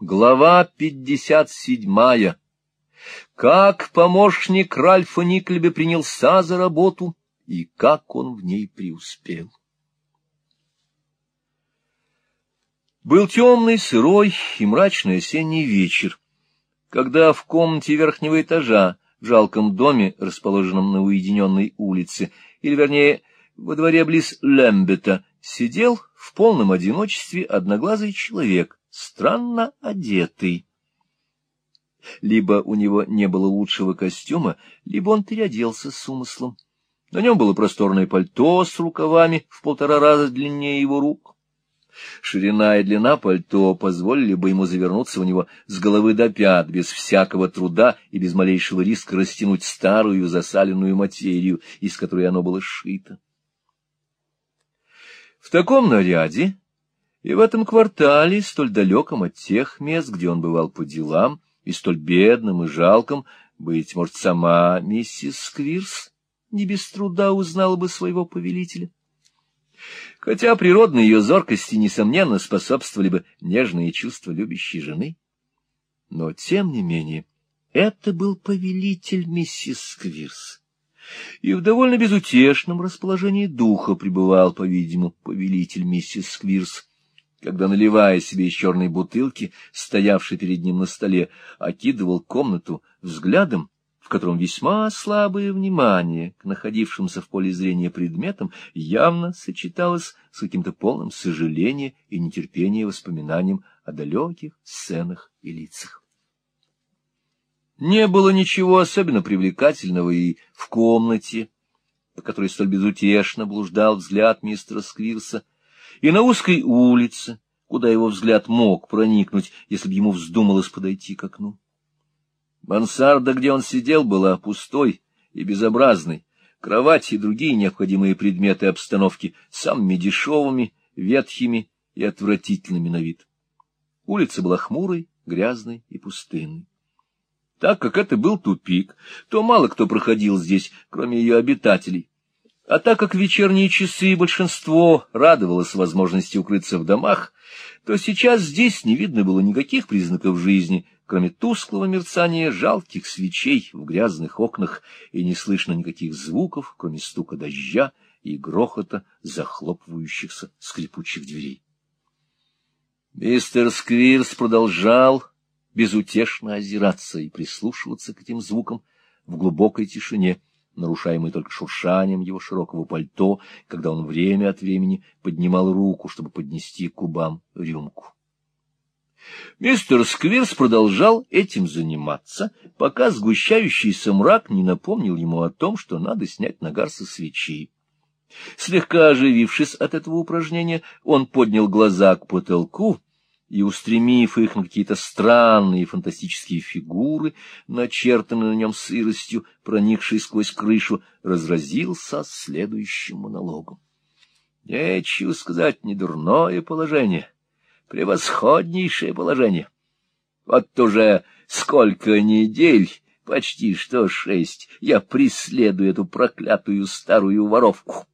Глава пятьдесят седьмая. Как помощник Ральфа Никлебе принялся за работу и как он в ней преуспел. Был темный, сырой и мрачный осенний вечер, когда в комнате верхнего этажа в жалком доме, расположенном на уединенной улице, или, вернее, во дворе близ Лембета, сидел в полном одиночестве одноглазый человек, странно одетый. Либо у него не было лучшего костюма, либо он переоделся с умыслом. На нем было просторное пальто с рукавами в полтора раза длиннее его рук. Ширина и длина пальто позволили бы ему завернуться в него с головы до пят, без всякого труда и без малейшего риска растянуть старую засаленную материю, из которой оно было сшито. В таком наряде и в этом квартале, столь далеком от тех мест, где он бывал по делам, и столь бедным и жалком, быть может, сама миссис Сквирс не без труда узнала бы своего повелителя. Хотя природной ее зоркости, несомненно, способствовали бы нежные чувства любящей жены. Но, тем не менее, это был повелитель миссис Сквирс. И в довольно безутешном расположении духа пребывал, по-видимому, повелитель миссис Сквирс, когда, наливая себе из черной бутылки, стоявшей перед ним на столе, окидывал комнату взглядом, в котором весьма слабое внимание к находившимся в поле зрения предметам явно сочеталось с каким-то полным сожалением и нетерпением воспоминанием о далеких сценах и лицах. Не было ничего особенно привлекательного и в комнате, по которой столь безутешно блуждал взгляд мистера Сквирса, и на узкой улице, куда его взгляд мог проникнуть, если бы ему вздумалось подойти к окну. Мансарда, где он сидел, была пустой и безобразной, кровать и другие необходимые предметы обстановки самыми дешевыми, ветхими и отвратительными на вид. Улица была хмурой, грязной и пустынной. Так как это был тупик, то мало кто проходил здесь, кроме ее обитателей. А так как вечерние часы большинство радовалось возможности укрыться в домах, то сейчас здесь не видно было никаких признаков жизни, кроме тусклого мерцания жалких свечей в грязных окнах, и не слышно никаких звуков, кроме стука дождя и грохота захлопывающихся скрипучих дверей. Мистер Сквирс продолжал безутешно озираться и прислушиваться к этим звукам в глубокой тишине, нарушаемый только шуршанием его широкого пальто, когда он время от времени поднимал руку, чтобы поднести к губам рюмку. Мистер Сквирс продолжал этим заниматься, пока сгущающийся мрак не напомнил ему о том, что надо снять нагар со свечи. Слегка оживившись от этого упражнения, он поднял глаза к потолку и, устремив их на какие-то странные фантастические фигуры, начертанные на нем сыростью, проникшей сквозь крышу, разразился следующим монологом. Нечего сказать, не дурное положение, превосходнейшее положение. Вот уже сколько недель, почти что шесть, я преследую эту проклятую старую воровку.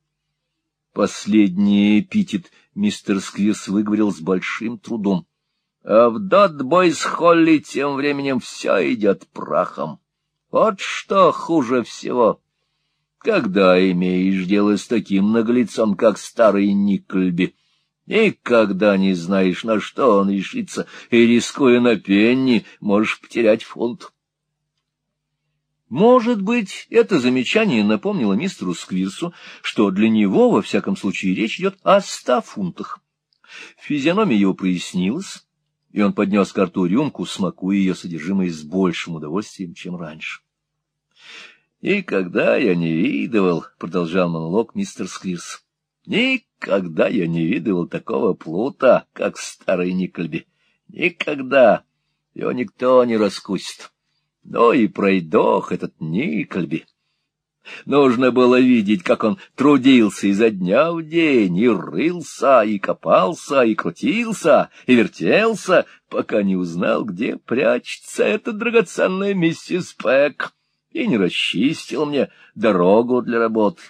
Последний эпитет мистер Сквирс выговорил с большим трудом. А в Дотбойс-Холли тем временем все идет прахом. Вот что хуже всего. Когда имеешь дело с таким наглецом, как старый Никольби, никогда не знаешь, на что он решится, и, рискуя на пенни, можешь потерять фунт. Может быть, это замечание напомнило мистеру Сквирсу, что для него, во всяком случае, речь идет о ста фунтах. Физиономия его прояснилась, и он поднес к рту рюмку, смакуя ее содержимое с большим удовольствием, чем раньше. «Никогда я не видывал», — продолжал монолог мистер Сквирс, — «никогда я не видывал такого плута, как старый Никольби. Никогда его никто не раскусит». Но и пройдох этот Никольби. Нужно было видеть, как он трудился изо дня в день, и рылся, и копался, и крутился, и вертелся, пока не узнал, где прячется эта драгоценная миссис Пэк, и не расчистил мне дорогу для работы.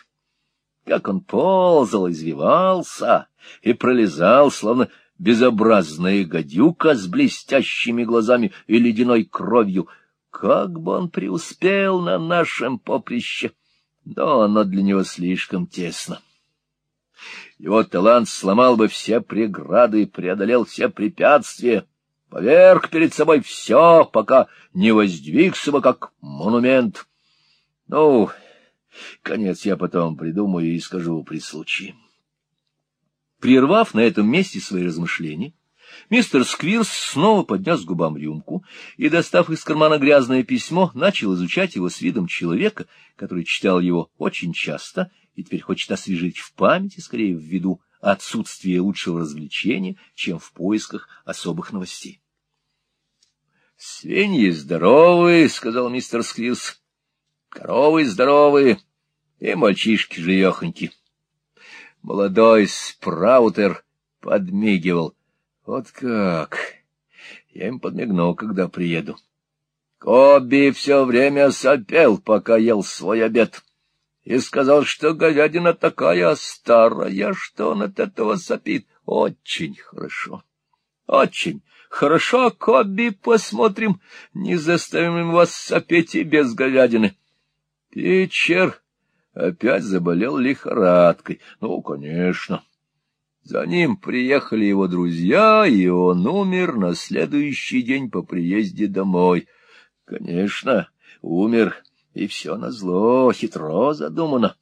Как он ползал, извивался и пролезал, словно безобразная гадюка с блестящими глазами и ледяной кровью. Как бы он преуспел на нашем поприще! Но оно для него слишком тесно. Его талант сломал бы все преграды, преодолел все препятствия, поверг перед собой все, пока не воздвигся бы как монумент. Ну, конец я потом придумаю и скажу при случае. Прервав на этом месте свои размышления, мистер Сквирс снова поднес к губам рюмку и, достав из кармана грязное письмо, начал изучать его с видом человека, который читал его очень часто и теперь хочет освежить в памяти, скорее в виду отсутствия лучшего развлечения, чем в поисках особых новостей. — Свиньи здоровые, — сказал мистер Сквирс, — коровы здоровые, и мальчишки живехоньки. Молодой спраутер подмигивал. Вот как! Я им подмигну, когда приеду. Коби все время сопел, пока ел свой обед и сказал, что говядина такая старая, что он от этого сопит. Очень хорошо. Очень хорошо, Коби, посмотрим, не заставим вас сопеть и без говядины. Питчер опять заболел лихорадкой. Ну, конечно. За ним приехали его друзья, и он умер на следующий день по приезде домой. Конечно, умер и все назло, хитро задумано.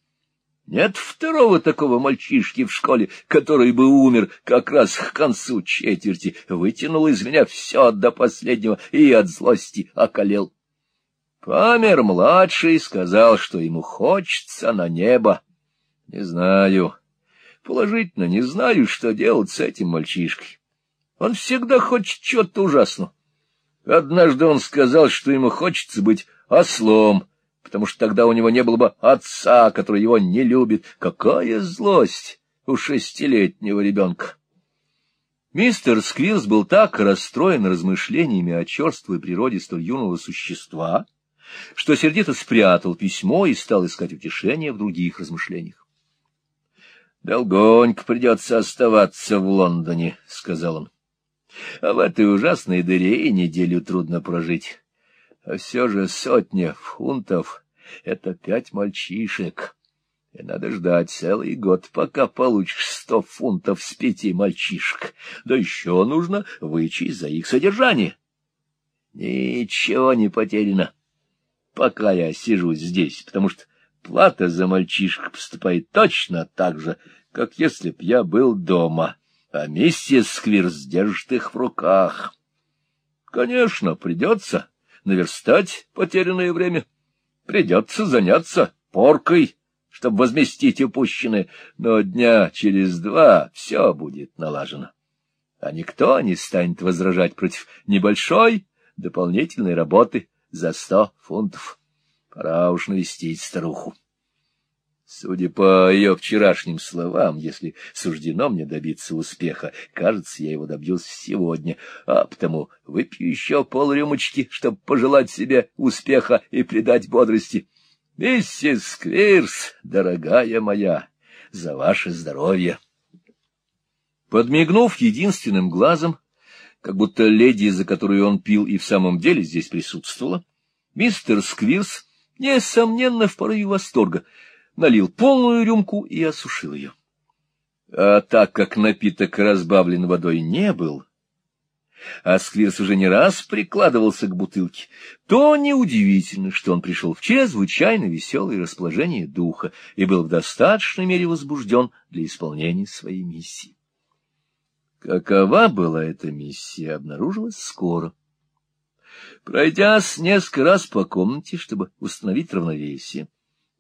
Нет второго такого мальчишки в школе, который бы умер как раз к концу четверти, вытянул из меня все до последнего и от злости околел. Памер младший сказал, что ему хочется на небо. Не знаю, положительно не знаю, что делать с этим мальчишкой. Он всегда хочет чего-то ужасного. Однажды он сказал, что ему хочется быть ослом, потому что тогда у него не было бы отца, который его не любит. Какая злость у шестилетнего ребенка! Мистер Сквилс был так расстроен размышлениями о черствой природе столь юного существа, что сердито спрятал письмо и стал искать утешения в других размышлениях. — Долгонько придется оставаться в Лондоне, — сказал он. — А в этой ужасной дыре и неделю трудно прожить. А все же сотня фунтов — это пять мальчишек. И надо ждать целый год, пока получишь сто фунтов с пяти мальчишек. Да еще нужно вычесть за их содержание. Ничего не потеряно, пока я сижу здесь, потому что плата за мальчишек поступает точно так же, как если б я был дома, а миссис Сквирс держит их в руках. Конечно, придется наверстать потерянное время. Придется заняться поркой, чтобы возместить упущенное, но дня через два все будет налажено. А никто не станет возражать против небольшой дополнительной работы за сто фунтов. Пора уж навестить старуху. Судя по ее вчерашним словам, если суждено мне добиться успеха, кажется, я его добьюсь сегодня, а потому выпью еще полрюмочки, чтобы пожелать себе успеха и придать бодрости. Миссис Квирс, дорогая моя, за ваше здоровье! Подмигнув единственным глазом, как будто леди, за которую он пил, и в самом деле здесь присутствовала, мистер Сквирс, несомненно, в порыве восторга — налил полную рюмку и осушил ее. А так как напиток разбавлен водой не был, а Сквирс уже не раз прикладывался к бутылке, то неудивительно, что он пришел в чрезвычайно веселое расположение духа и был в достаточной мере возбужден для исполнения своей миссии. Какова была эта миссия, обнаружилась скоро. Пройдясь несколько раз по комнате, чтобы установить равновесие,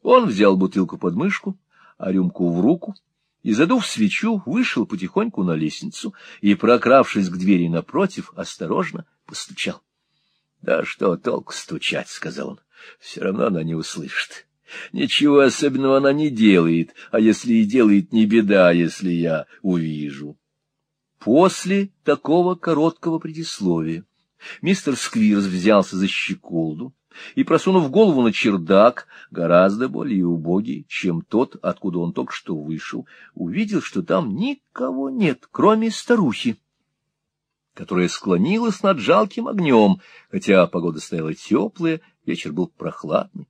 он взял бутылку под мышку, а рюмку в руку, и, задув свечу, вышел потихоньку на лестницу и, прокравшись к двери напротив, осторожно постучал. — Да что толку стучать, — сказал он, — все равно она не услышит. Ничего особенного она не делает, а если и делает, не беда, если я увижу. После такого короткого предисловия мистер Сквирс взялся за щеколду, и, просунув голову на чердак, гораздо более убогий, чем тот, откуда он только что вышел, увидел, что там никого нет, кроме старухи, которая склонилась над жалким огнем, хотя погода стояла теплая, вечер был прохладный.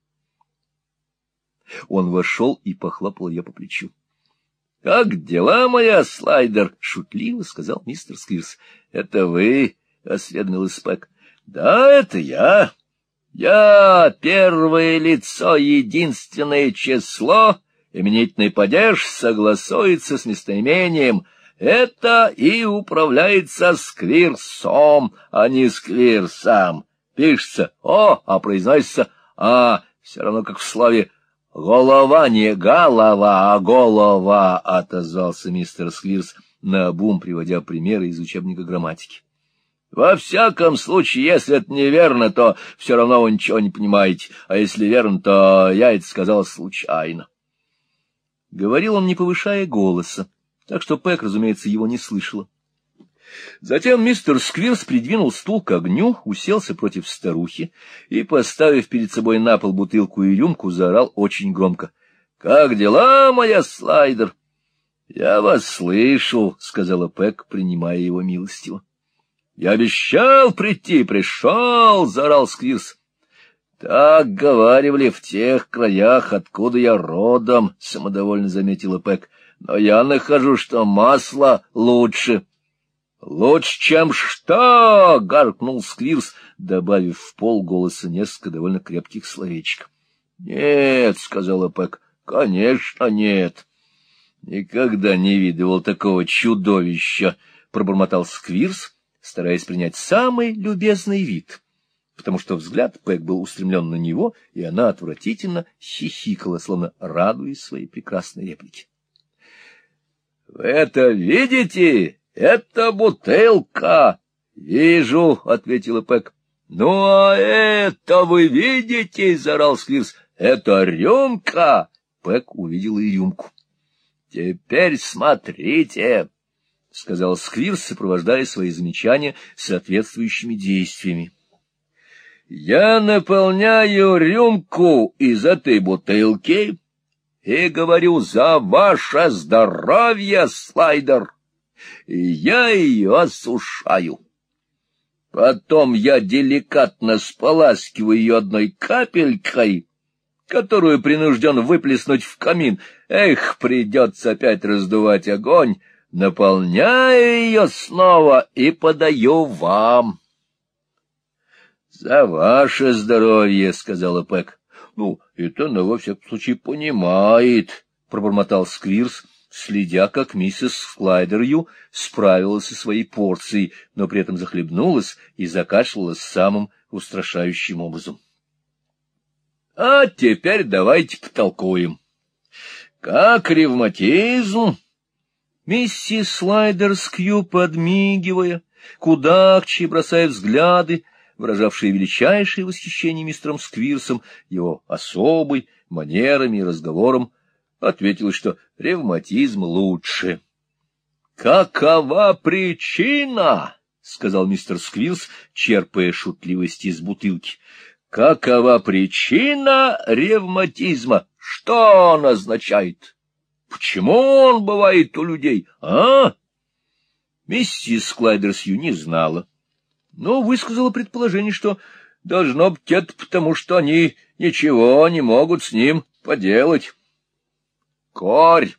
Он вошел и похлопал ее по плечу. — Как дела, моя слайдер? — шутливо сказал мистер Сквирс. — Это вы? — осведомил Спек. — Да, это я. Я первое лицо, единственное число, именительный падеж согласуется с местоимением — это и управляется сквирсом, а не сквирсом. Пишется «о», а произносится «а», все равно как в слове «голова» не «голова», а «голова», — отозвался мистер Сквирс, на бум приводя примеры из учебника грамматики. Во всяком случае, если это неверно, то все равно вы ничего не понимаете, а если верно, то я это сказал случайно. Говорил он, не повышая голоса, так что Пэк, разумеется, его не слышала. Затем мистер Сквирс придвинул стул к огню, уселся против старухи и, поставив перед собой на пол бутылку и рюмку, заорал очень громко. — Как дела, моя слайдер? — Я вас слышу, — сказала Пэк, принимая его милостиво. — Я обещал прийти, пришел, — заорал Сквирс. — Так говаривали в тех краях, откуда я родом, — самодовольно заметила Пэк но я нахожу, что масло лучше. — Лучше, чем что? — гаркнул Сквирс, добавив в пол голоса несколько довольно крепких словечек. — Нет, — сказала Пэк, — конечно, нет. — Никогда не видывал такого чудовища, — пробормотал Сквирс, стараясь принять самый любезный вид, потому что взгляд Пэк был устремлен на него, и она отвратительно хихикала, словно радуясь своей прекрасной реплике. — Вы это видите? Это бутылка. — Вижу, — ответила Пэк. — Ну, а это вы видите? — заорал Сквирс. — Это рюмка. Пэк увидела и рюмку. — Теперь смотрите, — сказал Сквирс, сопровождая свои замечания соответствующими действиями. — Я наполняю рюмку из этой бутылки и говорю за ваше здоровье, слайдер, и я ее осушаю. Потом я деликатно споласкиваю ее одной капелькой, которую принужден выплеснуть в камин. Эх, придется опять раздувать огонь, наполняю ее снова и подаю вам. — За ваше здоровье, — сказала Пэк. — Ну, это она во всяком случае понимает, — пробормотал Сквирс, следя, как миссис Слайдерью справилась со своей порцией, но при этом захлебнулась и закашлялась самым устрашающим образом. — А теперь давайте потолкуем. Как ревматизм? Миссис Слайдерскью, подмигивая, кудакчи бросая взгляды, выражавшие величайшее восхищение мистером Сквирсом, его особой, манерами и разговором, ответила, что ревматизм лучше. — Какова причина? — сказал мистер Сквирс, черпая шутливости из бутылки. — Какова причина ревматизма? Что он означает? Почему он бывает у людей, а? Миссис Клайдерсью не знала но высказала предположение, что должно быть это потому, что они ничего не могут с ним поделать. Корь,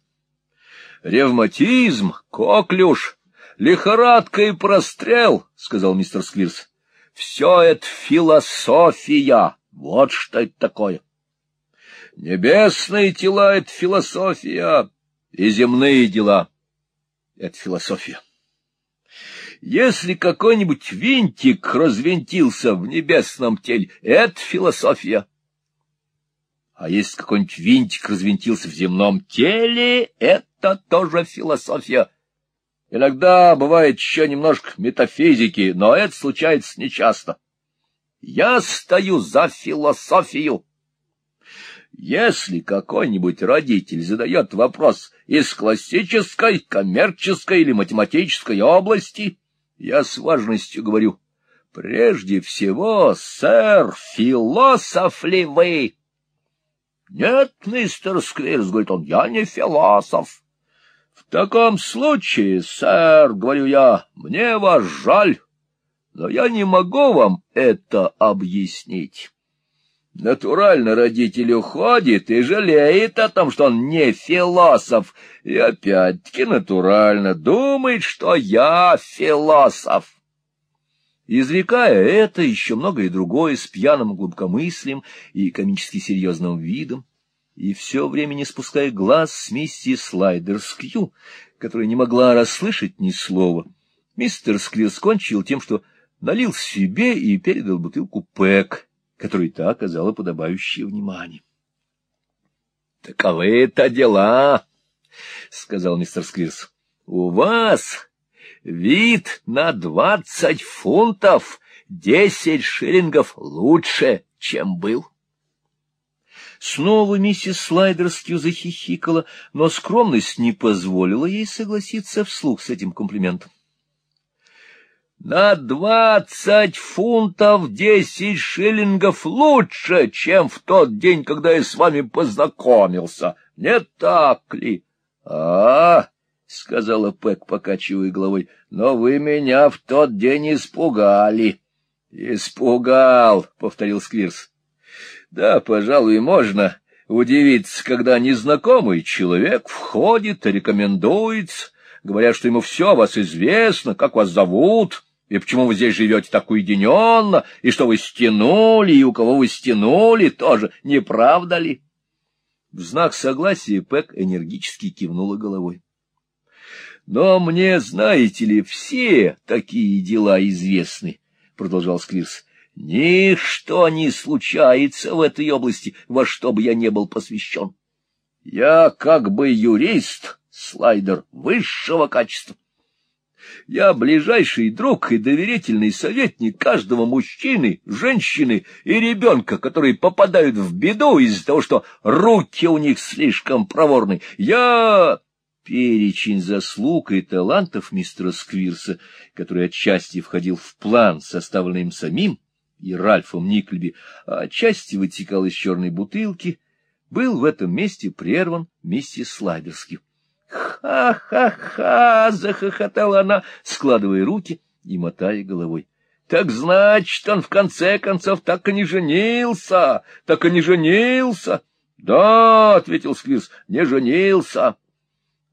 ревматизм, коклюш, лихорадка и прострел, — сказал мистер Сквирс. — Все это философия, вот что это такое. Небесные тела — это философия, и земные дела — это философия. Если какой-нибудь винтик развинтился в небесном теле, это философия. А если какой-нибудь винтик развинтился в земном теле, это тоже философия. Иногда бывает еще немножко метафизики, но это случается нечасто. Я стою за философию. Если какой-нибудь родитель задает вопрос из классической, коммерческой или математической области, я с важностью говорю. Прежде всего, сэр, философ ли вы? Нет, мистер Сквирс, говорит он, я не философ. — В таком случае, сэр, — говорю я, — мне вас жаль, но я не могу вам это объяснить. Натурально родитель уходит и жалеет о том, что он не философ, и опять-таки натурально думает, что я философ. Изрекая это, еще многое другое с пьяным глубокомыслием и комически серьезным видом, и все время не спуская глаз с миссис Слайдерскью, которая не могла расслышать ни слова, мистер Сквилл кончил тем, что налил себе и передал бутылку Пэк, которой та оказала подобающее внимание. — Таковы-то дела, — сказал мистер Сквирс. — У вас вид на двадцать фунтов, десять шиллингов лучше, чем был. Снова миссис Слайдерскью захихикала, но скромность не позволила ей согласиться вслух с этим комплиментом. На двадцать фунтов десять шиллингов лучше, чем в тот день, когда я с вами познакомился. Не так ли? А, — сказала Пэк, покачивая головой, — но вы меня в тот день испугали. — Испугал, — повторил Сквирс. — Да, пожалуй, можно удивиться, когда незнакомый человек входит и рекомендуется, говоря, что ему все вас известно, как вас зовут, и почему вы здесь живете так уединенно, и что вы стянули, и у кого вы стянули, тоже не правда ли? В знак согласия Пэк энергически кивнула головой. — Но мне, знаете ли, все такие дела известны, — продолжал Сквирс. — Ничто не случается в этой области, во что бы я не был посвящен. Я как бы юрист, слайдер высшего качества. Я ближайший друг и доверительный советник каждого мужчины, женщины и ребенка, которые попадают в беду из-за того, что руки у них слишком проворны. Я перечень заслуг и талантов мистера Сквирса, который отчасти входил в план, составленный им самим и Ральфом Никльби, а отчасти вытекал из черной бутылки, был в этом месте прерван миссис Слайдерски. «Ха-ха-ха!» — захохотала она, складывая руки и мотая головой. «Так значит, он в конце концов так и не женился, так и не женился!» «Да», — ответил Сквирс, — «не женился».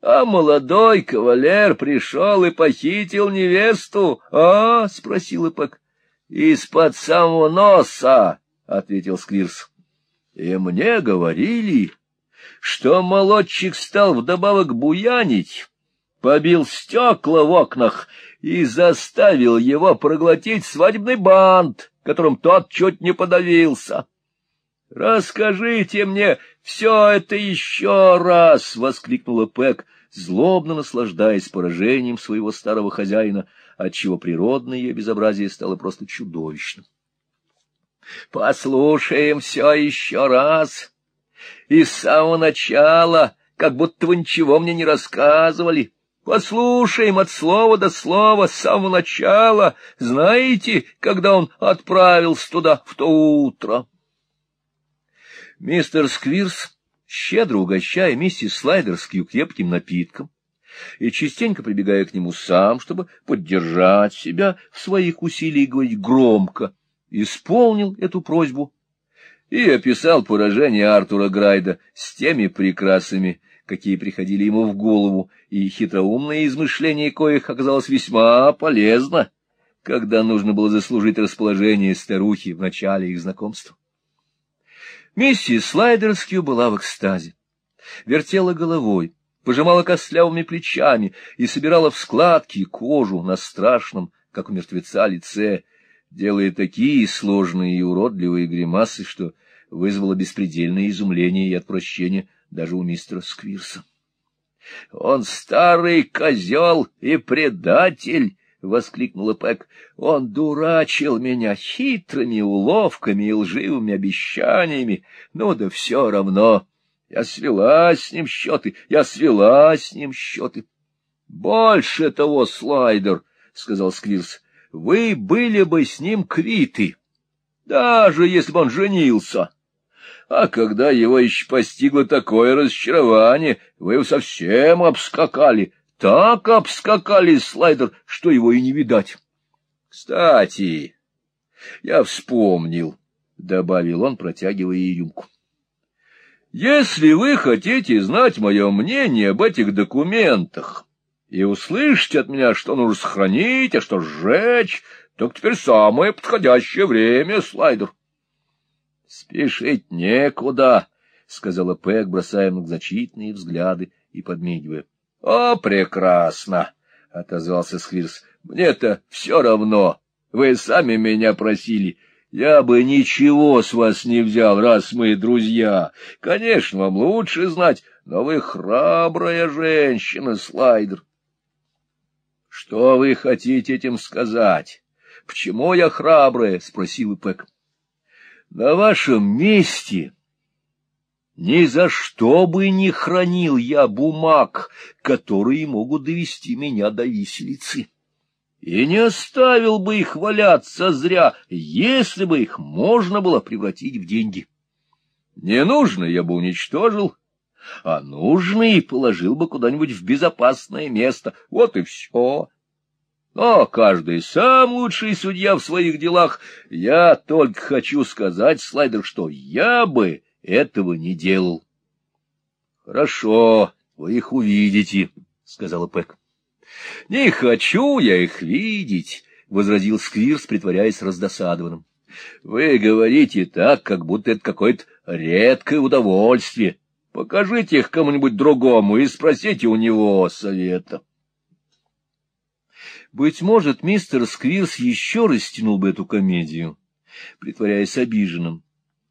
А молодой кавалер пришел и похитил невесту, а? — спросил Ипак. — Из-под самого носа, — ответил Сквирс. — И мне говорили, что молодчик стал вдобавок буянить, побил стекла в окнах и заставил его проглотить свадебный бант, которым тот чуть не подавился. — Расскажите мне все это еще раз! — воскликнула Пэк, злобно наслаждаясь поражением своего старого хозяина, отчего природное ее безобразие стало просто чудовищным. — Послушаем все еще раз! И с самого начала, как будто вы ничего мне не рассказывали. Послушаем от слова до слова с самого начала. Знаете, когда он отправился туда в то утро? Мистер Сквирс, щедро угощая миссис Слайдерскую крепким напитком, и частенько прибегая к нему сам, чтобы поддержать себя в своих усилиях говорить громко, исполнил эту просьбу и описал поражение Артура Грайда с теми прекрасами, какие приходили ему в голову, и хитроумное измышление коих оказалось весьма полезно, когда нужно было заслужить расположение старухи в начале их знакомства. Миссис Слайдерскью была в экстазе, вертела головой, пожимала костлявыми плечами и собирала в складки кожу на страшном, как у мертвеца, лице, делая такие сложные и уродливые гримасы, что вызвало беспредельное изумление и отвращение даже у мистера Сквирса. — Он старый козел и предатель! — воскликнула Пэк. — Он дурачил меня хитрыми уловками и лживыми обещаниями. Ну да все равно. Я свела с ним счеты, я свела с ним счеты. — Больше того, Слайдер, — сказал Сквирс, — вы были бы с ним квиты, даже если бы он женился. А когда его еще постигло такое разочарование, вы его совсем обскакали, так обскакали слайдер, что его и не видать. Кстати, я вспомнил, — добавил он, протягивая ей рюмку. Если вы хотите знать мое мнение об этих документах и услышать от меня, что нужно сохранить, а что сжечь, то теперь самое подходящее время, слайдер. — Спешить некуда, — сказала Пэк, бросая многозначительные взгляды и подмигивая. — О, прекрасно! — отозвался Сквирс. — Мне-то все равно. Вы сами меня просили. Я бы ничего с вас не взял, раз мы друзья. Конечно, вам лучше знать, но вы храбрая женщина, Слайдер. — Что вы хотите этим сказать? — Почему я храбрая? — спросил Пэк. — На вашем месте ни за что бы не хранил я бумаг, которые могут довести меня до виселицы. И не оставил бы их валяться зря, если бы их можно было превратить в деньги. Ненужные я бы уничтожил, а нужные положил бы куда-нибудь в безопасное место. Вот и все. Но каждый сам лучший судья в своих делах. Я только хочу сказать, Слайдер, что я бы этого не делал. — Хорошо, вы их увидите, — сказала Пэк. — Не хочу я их видеть, — возразил Сквирс, притворяясь раздосадованным. — Вы говорите так, как будто это какое-то редкое удовольствие. Покажите их кому-нибудь другому и спросите у него совета. Быть может, мистер Сквирс еще растянул бы эту комедию, притворяясь обиженным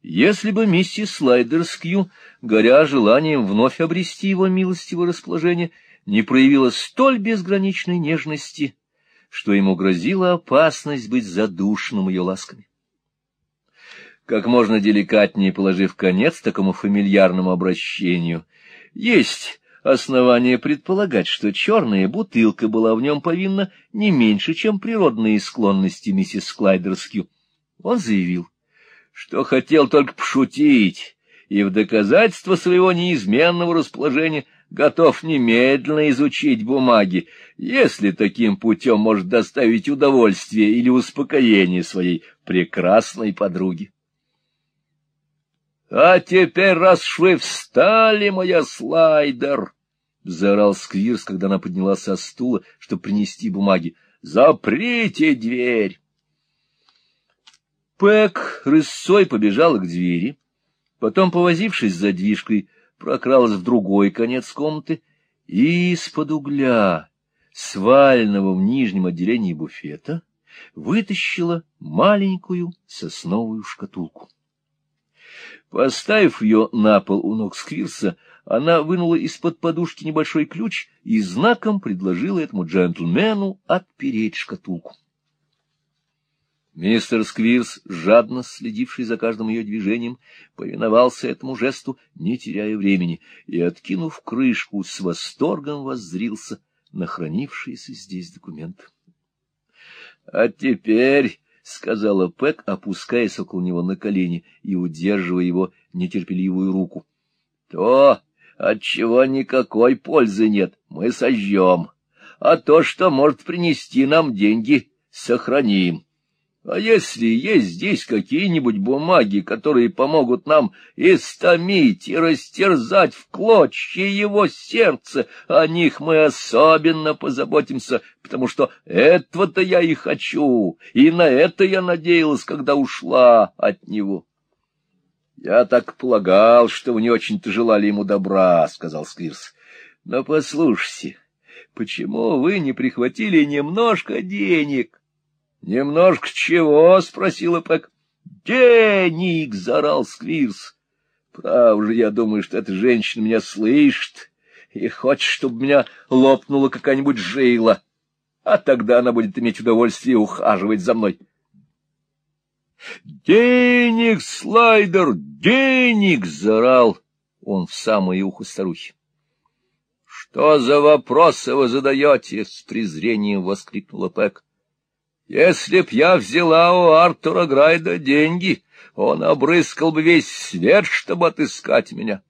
если бы миссис Слайдерскью, горя желанием вновь обрести его милостивое расположение, не проявила столь безграничной нежности, что ему грозила опасность быть задушенным ее ласками. Как можно деликатнее положив конец такому фамильярному обращению, есть основание предполагать, что черная бутылка была в нем повинна не меньше, чем природные склонности миссис Слайдерскью. Он заявил, что хотел только пошутить, и в доказательство своего неизменного расположения готов немедленно изучить бумаги, если таким путем может доставить удовольствие или успокоение своей прекрасной подруге. — А теперь, раз швы встали, моя слайдер! — заорал Сквирс, когда она поднялась со стула, чтобы принести бумаги. — Заприте дверь! Пэк рысцой побежала к двери, потом, повозившись за движкой, прокралась в другой конец комнаты и из-под угля, свального в нижнем отделении буфета, вытащила маленькую сосновую шкатулку. Поставив ее на пол у ног Сквирса, она вынула из-под подушки небольшой ключ и знаком предложила этому джентльмену отпереть шкатулку. Мистер Сквирс, жадно следивший за каждым ее движением, повиновался этому жесту, не теряя времени, и, откинув крышку, с восторгом воззрился на хранившиеся здесь документы. — А теперь, — сказала Пэк, опускаясь около него на колени и удерживая его нетерпеливую руку, — то, от чего никакой пользы нет, мы сожжем, а то, что может принести нам деньги, сохраним. — а если есть здесь какие-нибудь бумаги, которые помогут нам истомить и растерзать в клочья его сердце, о них мы особенно позаботимся, потому что этого-то я и хочу, и на это я надеялась, когда ушла от него. — Я так полагал, что вы не очень-то желали ему добра, — сказал Сквирс. — Но послушайте, почему вы не прихватили немножко денег? — Немножко чего? — спросила Пэк. — Денег! — заорал Сквирс. — Правда же, я думаю, что эта женщина меня слышит и хочет, чтобы меня лопнула какая-нибудь жила, а тогда она будет иметь удовольствие ухаживать за мной. — Денег, слайдер, денег! — заорал он в самое ухо старухи. — Что за вопросы вы задаете? — с презрением воскликнула Пэк. Если б я взяла у Артура Грайда деньги, он обрыскал бы весь свет, чтобы отыскать меня.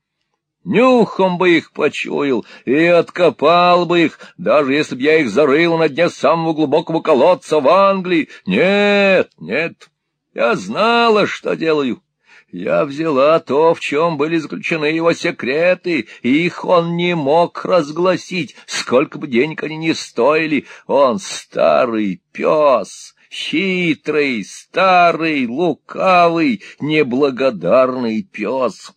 Нюхом бы их почуял и откопал бы их, даже если б я их зарыл на дне самого глубокого колодца в Англии. Нет, нет, я знала, что делаю. Я взяла то, в чем были заключены его секреты, и их он не мог разгласить, сколько бы денег они ни стоили. Он старый пес, хитрый, старый, лукавый, неблагодарный пес.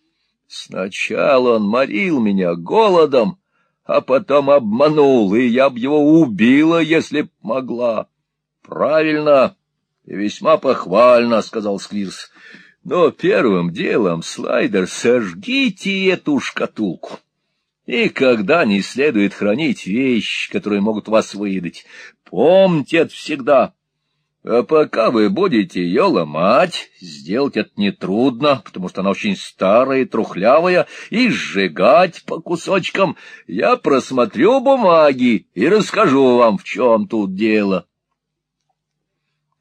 Сначала он морил меня голодом, а потом обманул, и я б его убила, если б могла. — Правильно и весьма похвально, — сказал Сквирс. — Но первым делом, Слайдер, сожгите эту шкатулку. И когда не следует хранить вещи, которые могут вас выдать, помните это всегда. А пока вы будете ее ломать, сделать это нетрудно, потому что она очень старая и трухлявая, и сжигать по кусочкам, я просмотрю бумаги и расскажу вам, в чем тут дело.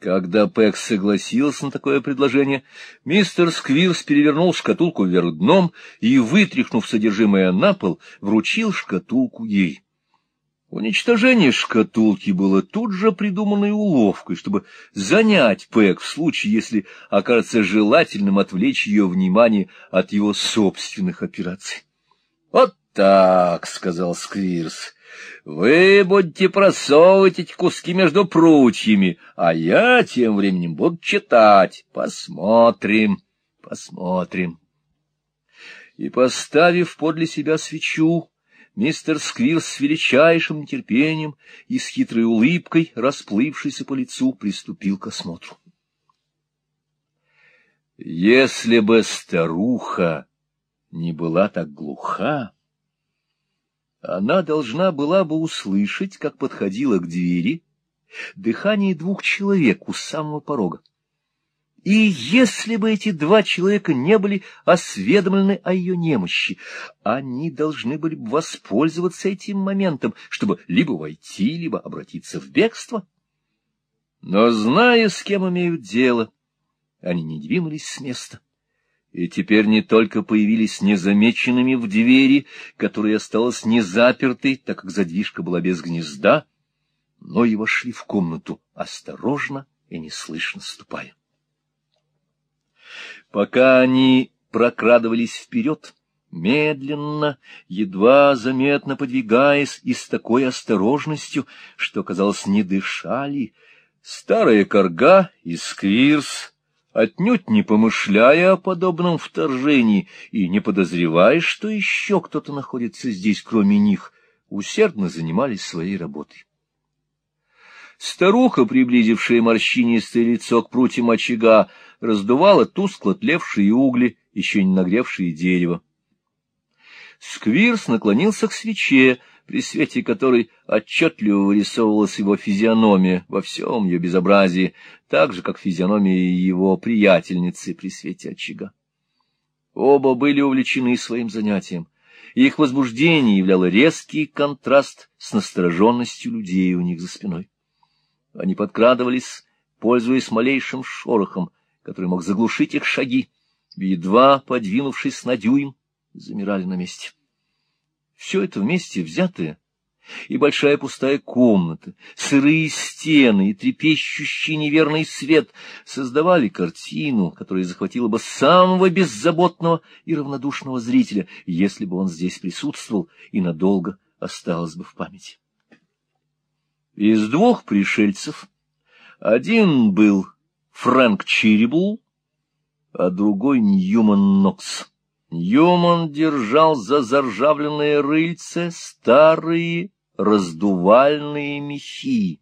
Когда Пэк согласился на такое предложение, мистер Сквирс перевернул шкатулку вверх дном и, вытряхнув содержимое на пол, вручил шкатулку ей. Уничтожение шкатулки было тут же придуманной уловкой, чтобы занять Пэк в случае, если окажется желательным отвлечь ее внимание от его собственных операций. — Вот так, — сказал Сквирс, — вы будете просовывать эти куски между прутьями, а я тем временем буду читать. Посмотрим, посмотрим. И, поставив подле себя свечу, мистер Сквирс с величайшим нетерпением и с хитрой улыбкой, расплывшейся по лицу, приступил к осмотру. Если бы старуха не была так глуха, она должна была бы услышать, как подходила к двери, дыхание двух человек у самого порога. И если бы эти два человека не были осведомлены о ее немощи, они должны были бы воспользоваться этим моментом, чтобы либо войти, либо обратиться в бегство. Но, зная, с кем имеют дело, они не двинулись с места. И теперь не только появились незамеченными в двери, которая осталась незапертой, так как задвижка была без гнезда, но и вошли в комнату, осторожно и неслышно ступая. Пока они прокрадывались вперед, медленно, едва заметно подвигаясь и с такой осторожностью, что, казалось, не дышали, старая корга и сквирс, отнюдь не помышляя о подобном вторжении и не подозревая, что еще кто-то находится здесь, кроме них, усердно занимались своей работой. Старуха, приблизившая морщинистое лицо к прутьям очага, раздувала тускло тлевшие угли, еще не нагревшие дерево. Сквирс наклонился к свече, при свете которой отчетливо вырисовывалась его физиономия во всем ее безобразии, так же, как физиономия его приятельницы при свете очага. Оба были увлечены своим занятием. Их возбуждение являло резкий контраст с настороженностью людей у них за спиной. Они подкрадывались, пользуясь малейшим шорохом, который мог заглушить их шаги, едва подвинувшись на дюйм, замирали на месте. Все это вместе взятое, и большая пустая комната, сырые стены и трепещущий неверный свет создавали картину, которая захватила бы самого беззаботного и равнодушного зрителя, если бы он здесь присутствовал и надолго осталось бы в памяти. Из двух пришельцев один был Фрэнк Чирибл, а другой Ньюман Нокс. Ньюман держал за заржавленные рыльце старые раздувальные мехи,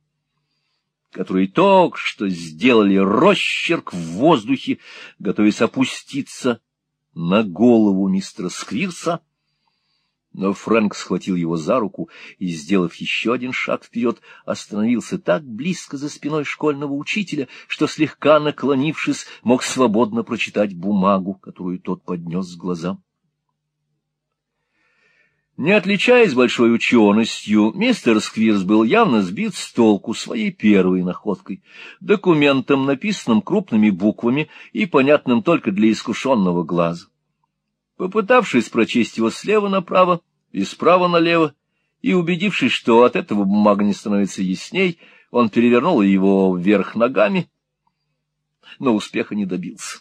которые только что сделали росчерк в воздухе, готовясь опуститься на голову мистера Сквирса, но Фрэнк схватил его за руку и, сделав еще один шаг вперед, остановился так близко за спиной школьного учителя, что, слегка наклонившись, мог свободно прочитать бумагу, которую тот поднес к глазам. Не отличаясь большой ученостью, мистер Сквирс был явно сбит с толку своей первой находкой, документом, написанным крупными буквами и понятным только для искушенного глаза. Попытавшись прочесть его слева направо и справа налево, и убедившись, что от этого бумага не становится ясней, он перевернул его вверх ногами, но успеха не добился.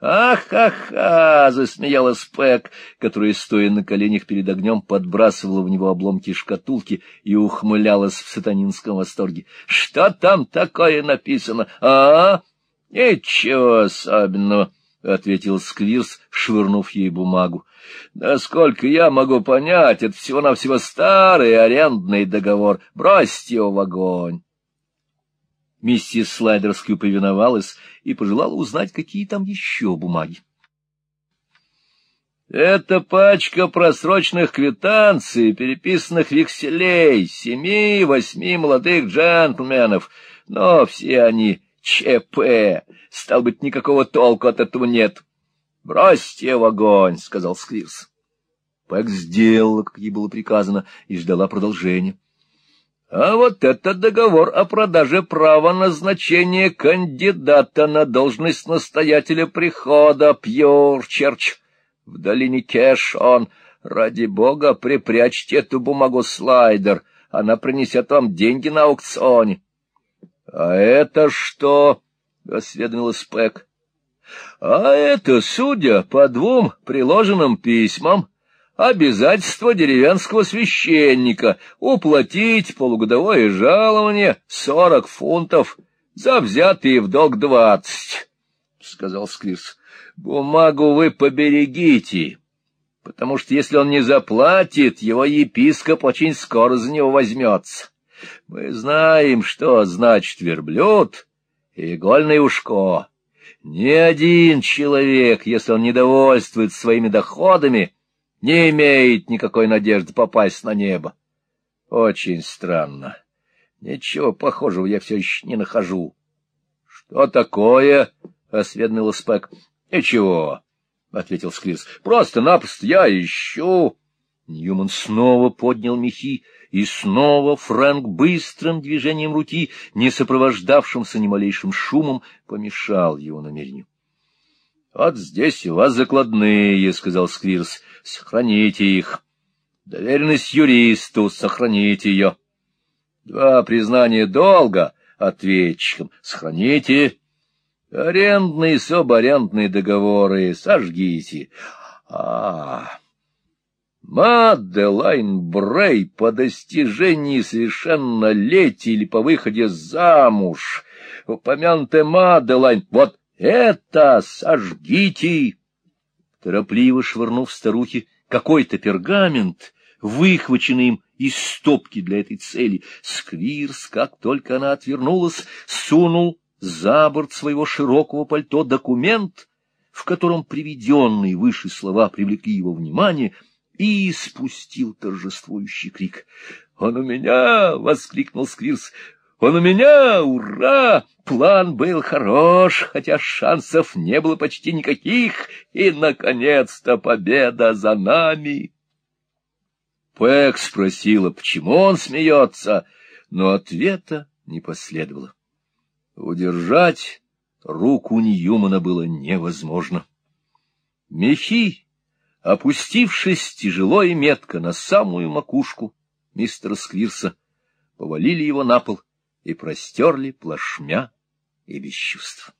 «Ха-ха-ха!» — засмеялась Пэк, которая, стоя на коленях перед огнем, подбрасывала в него обломки шкатулки и ухмылялась в сатанинском восторге. «Что там такое написано? А? Ничего особенного!» — ответил Сквирс, швырнув ей бумагу. — Насколько я могу понять, это всего-навсего старый арендный договор. Бросьте его в огонь. Миссис Слайдерскую повиновалась и пожелала узнать, какие там еще бумаги. — Это пачка просроченных квитанций, переписанных векселей, семи-восьми молодых джентльменов, но все они ЧП, стал быть, никакого толку от этого нет. — Бросьте в огонь, — сказал Сквирс. Пэк сделала, как ей было приказано, и ждала продолжения. А вот это договор о продаже права назначения кандидата на должность настоятеля прихода Пьюрчерч в долине Кэшон. Ради бога, припрячьте эту бумагу слайдер, она принесет вам деньги на аукционе. — А это что? — осведомил Спек. — А это, судя по двум приложенным письмам, обязательство деревенского священника уплатить полугодовое жалование сорок фунтов за взятые в долг двадцать, — сказал Сквирс. — Бумагу вы поберегите, потому что если он не заплатит, его епископ очень скоро за него возьмется. Мы знаем, что значит верблюд и игольное ушко. Ни один человек, если он недовольствует своими доходами, не имеет никакой надежды попасть на небо. Очень странно. Ничего похожего я все еще не нахожу. — Что такое? — осведомил Спек. — Ничего, — ответил Сквирс. — Просто-напросто я ищу. Ньюман снова поднял мехи, и снова Фрэнк быстрым движением руки, не сопровождавшимся ни малейшим шумом, помешал его намерению. — Вот здесь у вас закладные, — сказал Сквирс. — Сохраните их. Доверенность юристу, сохраните ее. Два признания долга ответчикам. Сохраните. Арендные и субарендные договоры сожгите. А, Маделайн Брей по достижении совершеннолетия или по выходе замуж. Упомянутая Маделайн, вот это сожгите! Торопливо швырнув старухе какой-то пергамент, выхваченный им из стопки для этой цели, Сквирс, как только она отвернулась, сунул за борт своего широкого пальто документ, в котором приведенные выше слова привлекли его внимание, и спустил торжествующий крик. — Он у меня! — воскликнул Сквирс. Он у меня! Ура! План был хорош, хотя шансов не было почти никаких, и, наконец-то, победа за нами!» Пэк спросила, почему он смеется, но ответа не последовало. Удержать руку Ньюмана было невозможно. Мехи, опустившись тяжело и метко на самую макушку мистера Сквирса, повалили его на пол — и простерли плашмя и без чувств.